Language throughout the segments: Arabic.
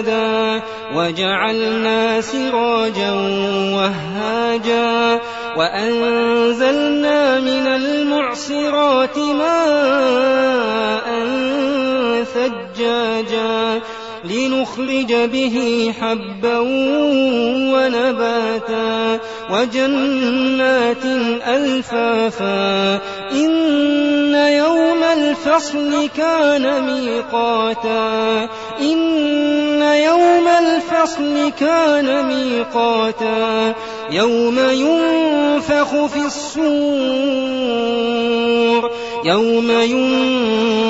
شدادا وجعلنا سراجا وهاجا وأنزلنا من المعصرات ماء ثجاجا لنخرج به حبا ونباتا وجنات ألفافا إن يوم الفصل كان ميقاتا إن يوم الفصل كان ميقاتا يوم ينفخ في الصور يوم ينفخ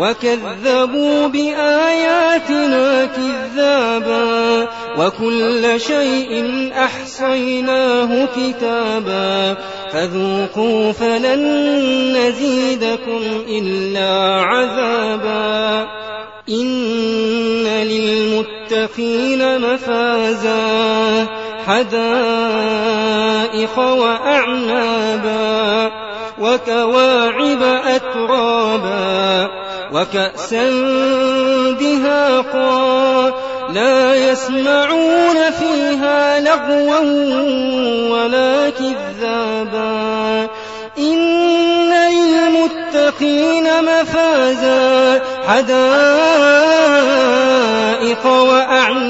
وكذبوا بآياتنا كذابا وكل شيء أحصيناه كتابا فذوقوا فلن نزيدكم إلا عذابا إن للمتقين مفازا حدائق وأعنابا وكواعب أترابا وكأسا دهاقا لا يسمعون فيها لغوا ولا كذابا إن للمتقين مفازا حدائق وأعنابا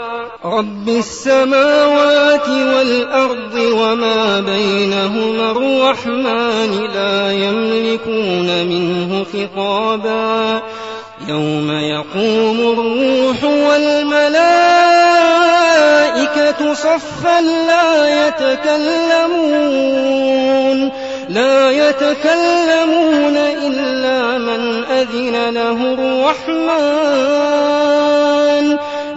رب السماوات والأرض وما بينهما الرحمن لا يملكون منه خطابا. يوم يقوم الروح والملائكة صفا لا يتكلمون لا يتكلمون إلا من أذن له الرحمن.